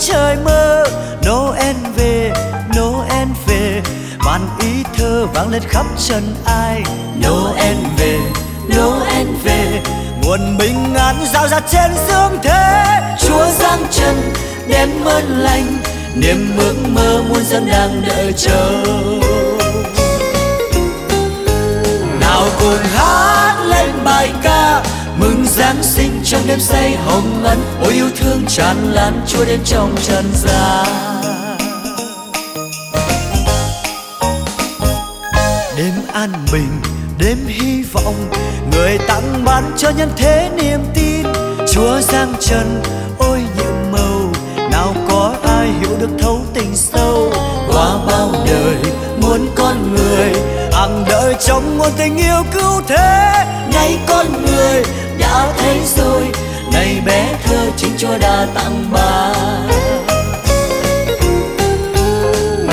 trời mơ. Noel về Noel về. Màn ý thơ vang lên khắp trần ai. Noel về Noel về. Nguồn bình an rao rạt trên dương thế. Chúa giáng trần đem ơn lành. Niềm ước mơ muôn dân đang đợi chờ. Nào cùng hát lên bài ca, mừng giáng sinh trong đêm say hồng ân ôi yêu thương tràn lan chúa đến trong trần gian. Đêm an bình, đêm hy vọng, người tặng ban cho nhân thế niềm tin. Chúa giang trần, ôi nhiệm màu, nào có ai hiểu được thấu tình sâu. Qua bao đời, muốn con người hằng đợi trong nguồn tình yêu cứu thế. Nay con người đã thấy rồi này bé thơ chính chúa đã tặng bà.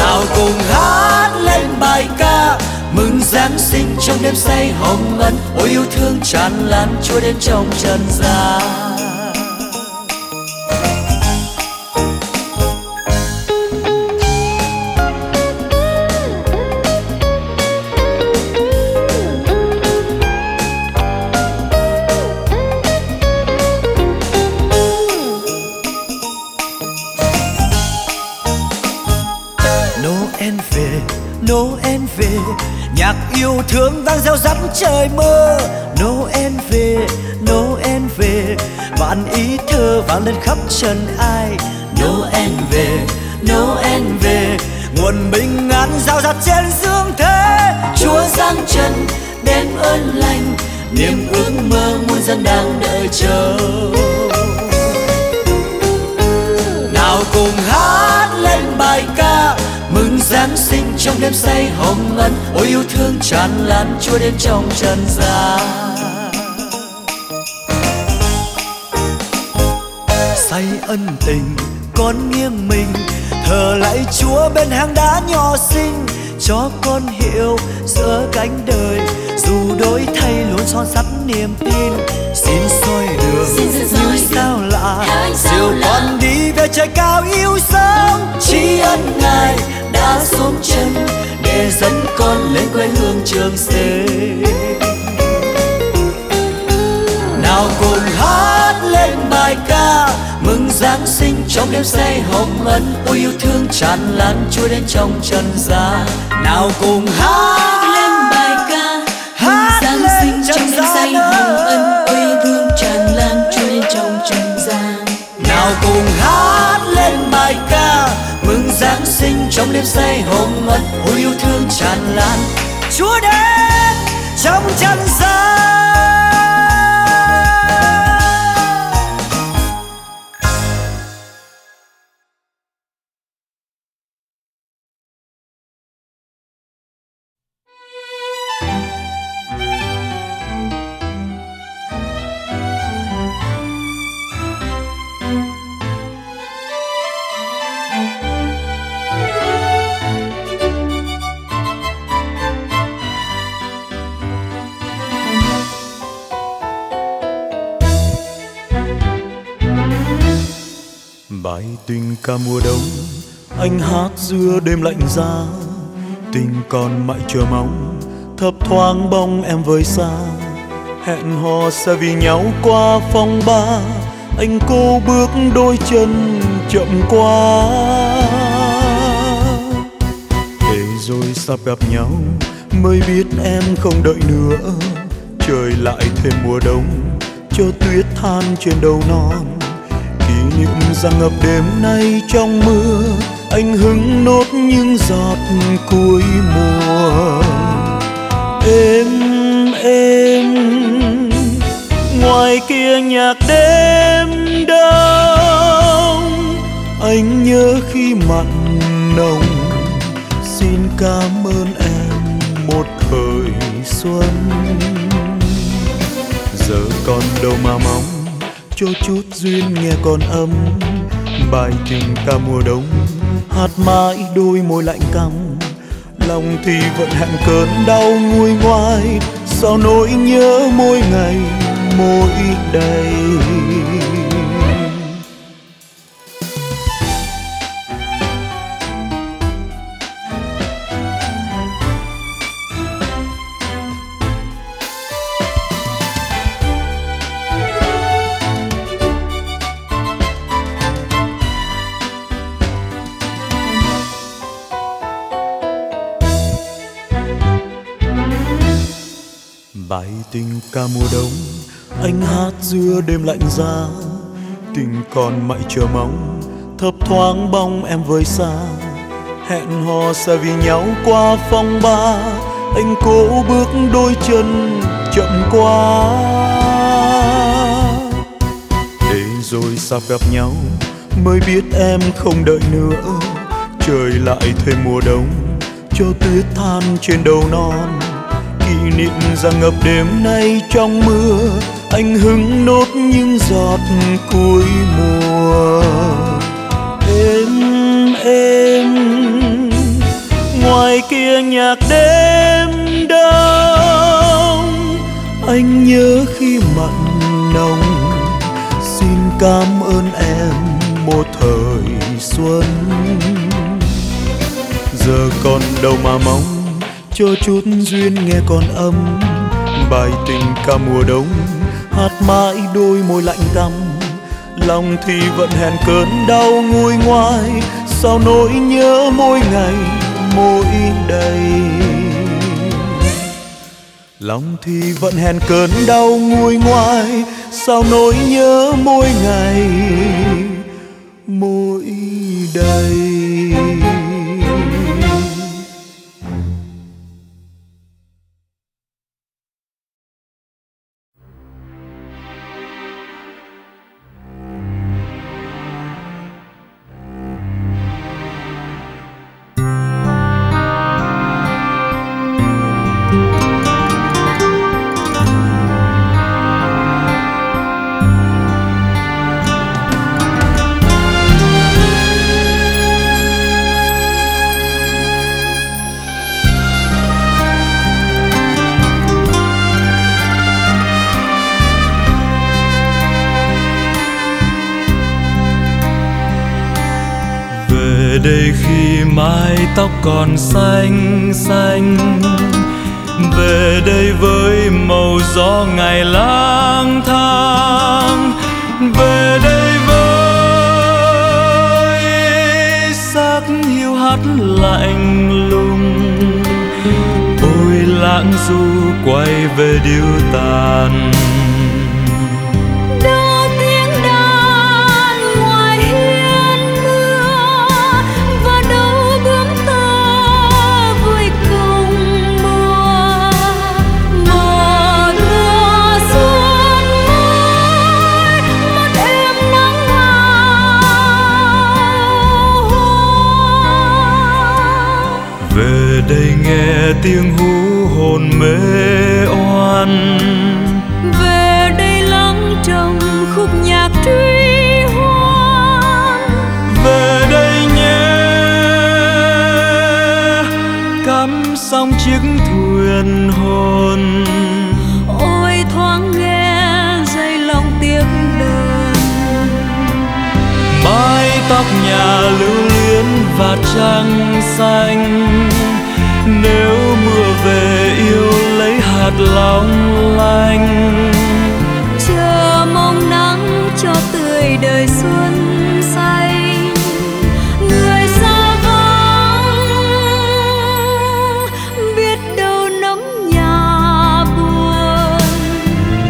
Nào cùng hát lên bài ca mừng giáng sinh trong đêm say hồng ân ôi yêu thương tràn lan chúa đến trong trần gian thơ lên khắp trần ai. Noel về, Noel về Nguồn bình an rao rạt trên dương thế. Chúa giáng trần đem ơn lành Niềm ước mơ muôn dân đang đợi chờ. Nào cùng hát lên bài ca mừng giáng sinh trong đêm say hồng ân ôi yêu thương tràn lan chúa đến trong trần gian. Say ân tình con nghiêng mình. Thờ lạy chúa bên hang đá nhỏ xinh. Cho con hiểu giữa cánh đời dù đổi thay luôn son sắt niềm tin. Xin soi đường Xin dẫn soi như sao lạ. Lạ. con đi về trời cao yêu sớm. Tri ân ngài đã xuống chân để dẫn con lên quê hương trường sinh nào cùng hát lên bài ca mừng giáng sinh trong đêm say hồng ân ôi yêu thương tràn lan chúa đến trong trần gian. Nào cùng hát lên bài ca mừng giáng sinh trong đêm say hồng ân ôi yêu thương tràn lan trôi lên trong trần gian. Nào cùng hát lên bài ca mừng giáng sinh trong đêm say hồng ân ôi yêu thương tràn lan. Chúa đến trong trần gian bài tình ca mùa đông. Anh hát giữa đêm lạnh giá, tình còn mãi chờ mong. Thấp thoáng bóng em với xa, hẹn hò sẽ vì nhau qua phong ba. Anh cô bước đôi chân chậm quá. Để rồi sắp gặp nhau, mới biết em không đợi nữa. Trời lại thêm mùa đông, cho tuyết than trên đầu non niệm rằng ngập đêm nay trong mưa, anh hứng nốt những giọt cuối mùa. Êm êm, ngoài kia nhạc đêm đông, anh nhớ khi mặn nồng, xin cảm ơn em một thời xuân. Giờ còn đâu mà mong cho chút duyên nghe còn ấm. Bài tình ca mùa đông, hát mãi đôi môi lạnh căm. Lòng thì vẫn hẹn cơn đau nguôi ngoai, sao nỗi nhớ mỗi ngày, mỗi đầy tình ca mùa đông, anh hát giữa đêm lạnh giá. Tình còn mãi chờ mong, thấp thoáng bóng em với xa. Hẹn hò sẽ vì nhau qua phong ba, anh cố bước đôi chân chậm quá. Để rồi sắp gặp nhau, mới biết em không đợi nữa. Trời lại thêm mùa đông, cho tuyết than trên đầu non kỷ niệm rằng ngập đêm nay trong mưa, anh hứng nốt những giọt cuối mùa. Êm êm, ngoài kia nhạc đêm đông, anh nhớ khi mặn nồng. Xin cảm ơn em một thời xuân. Giờ còn đâu mà mong cho chút duyên nghe còn âm. Bài tình ca mùa đông, hát mãi đôi môi lạnh căm lòng thì vẫn hẹn cơn đau nguôi ngoai, sao nỗi nhớ mỗi ngày, mỗi đầy. Lòng thì vẫn hẹn cơn đau nguôi ngoai, sao nỗi nhớ mỗi ngày. Tóc còn xanh xanh. Về đây với màu gió ngày lang thang. Về đây với sắc hiu hắt lạnh lùng. Ôi lãng du quay về điêu tàn. Tiếng hú hồn mê oan. Về đây lắng trong khúc nhạc truy hoan. Về đây nhé cắm xong chiếc thuyền hồn. Ôi thoáng nghe dây lòng tiếc đơn mái tóc nhà lưu luyến và trăng xanh. Nếu về yêu lấy hạt long lanh chờ mong nắng cho tươi đời xuân xanh người xa vắng biết đâu nấm nhà buồn.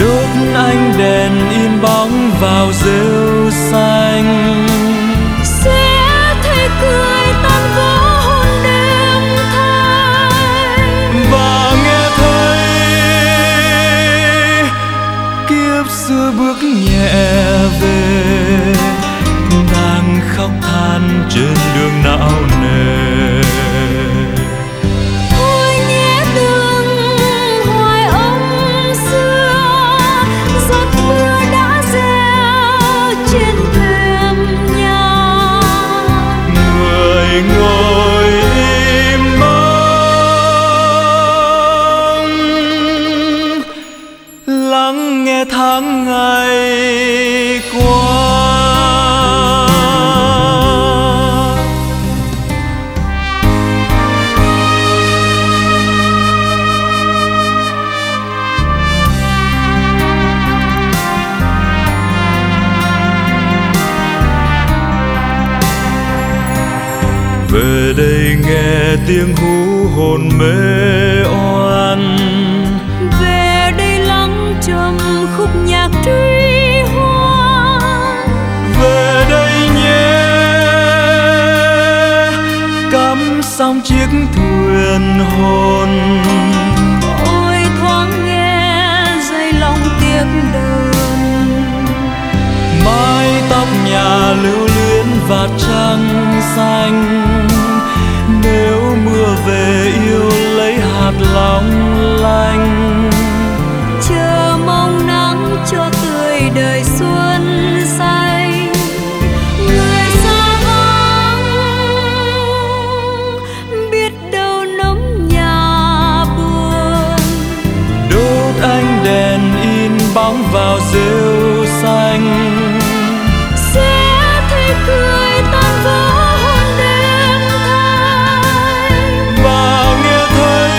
Đốt ánh đèn in bóng vào rêu nghe tiếng hú hồn mê oan. Về đây lắng trầm khúc nhạc truy hoa về đây nhé cắm xong chiếc thuyền hồn. Ôi thoáng nghe dây lòng tiếng đơn mái tóc nhà lưu luyến và trăng xanh. Rêu xanh. Sẽ thấy cười tan vỡ hôn đêm thanh và nghe thấy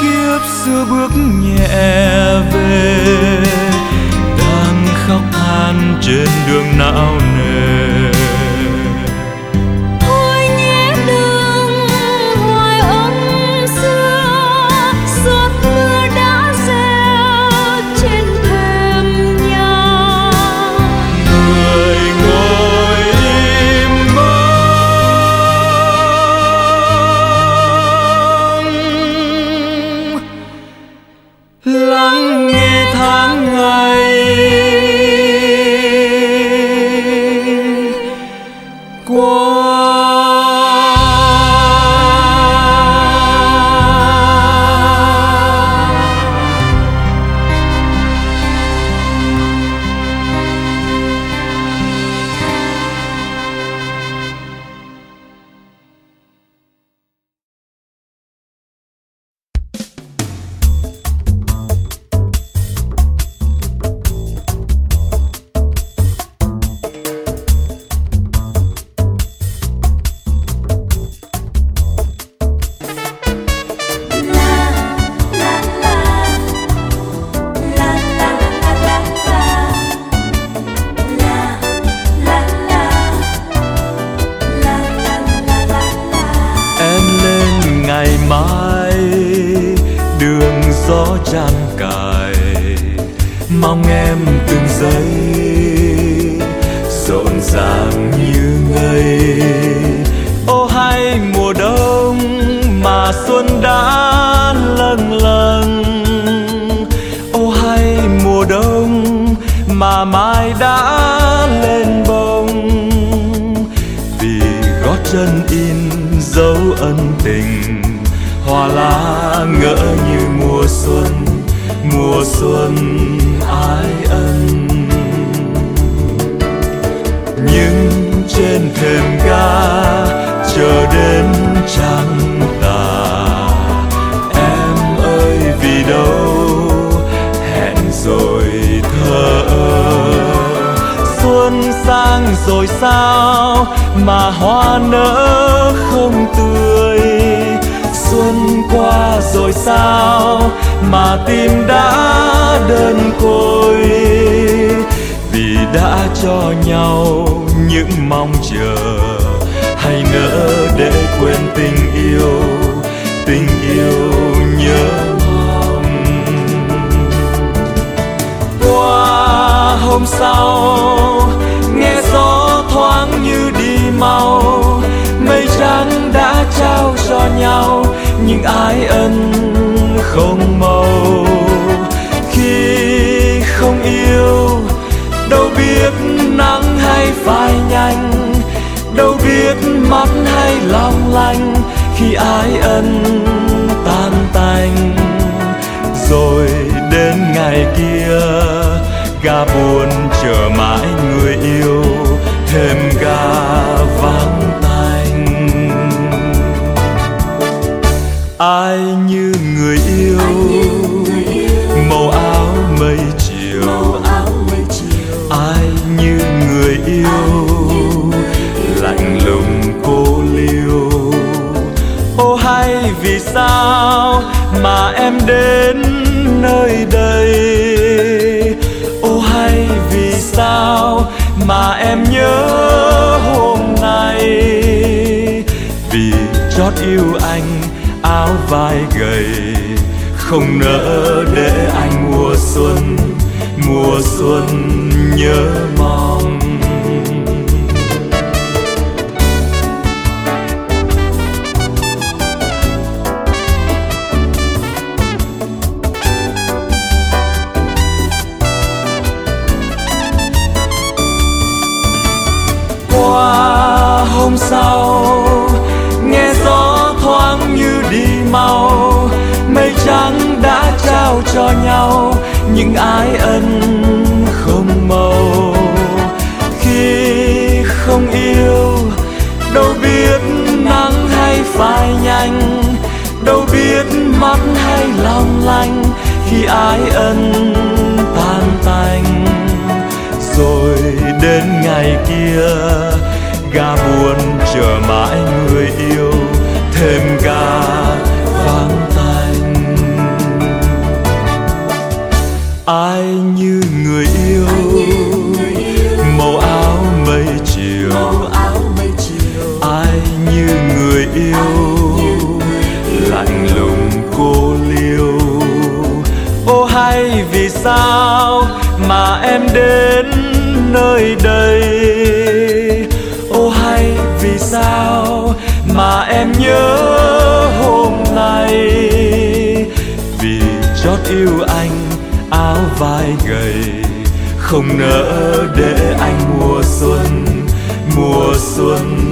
kiếp xưa bước nhẹ về. Đang khóc than trên đường não mà mai đã lên bông. Vì gót chân in dấu ân tình, hoa lá ngỡ như mùa xuân mùa xuân ái ân. Nhưng trên thềm ga chờ đến trăng rồi sao mà hoa nở không tươi? Xuân qua rồi sao mà tim đã đơn côi? Vì đã cho nhau những mong chờ, hay nỡ để quên tình yêu tình yêu nhớ mong? Qua hôm sau thoáng như đi mau. Mây trắng đã trao cho nhau những ái ân không màu. Khi không yêu, đâu biết nắng hay phai nhanh, đâu biết mắt hay long lanh. Khi ái ân tan tành, rồi đến ngày kia ga buồn chờ mãi người yêu thêm ga vắng tanh. Ai như người không nỡ để anh mùa xuân mùa xuân nhớ. Cho nhau, những ái ân không màu. Khi không yêu, đâu biết nắng hay phai nhanh, đâu biết mắt hay long lanh. Khi ái ân tan tành, rồi đến ngày kia ga buồn chờ mãi người yêu. Ai như người yêu màu áo mây chiều. Ai như người yêu. lạnh lùng cô liêu. Ô hay vì sao mà em đến vai gầy. Không nỡ để anh mùa xuân mùa xuân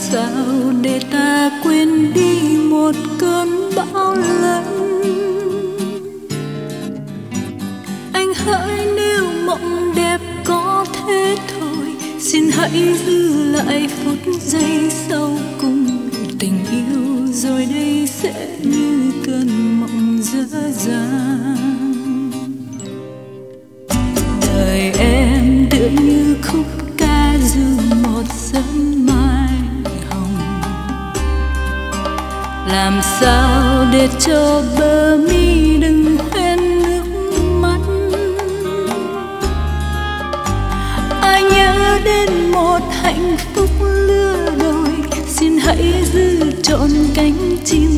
sao để ta quên đi một cơn bão lớn? Anh hãy nếu mộng đẹp có thế thôi, xin hãy giữ lại phút giây sau cùng tình yêu, rồi đây sẽ như cơn mộng dở dàng. làm sao để cho bờ mi đừng quên nước mắt? Ai nhớ đến một hạnh phúc lừa đôi? Xin hãy giữ trọn cánh chim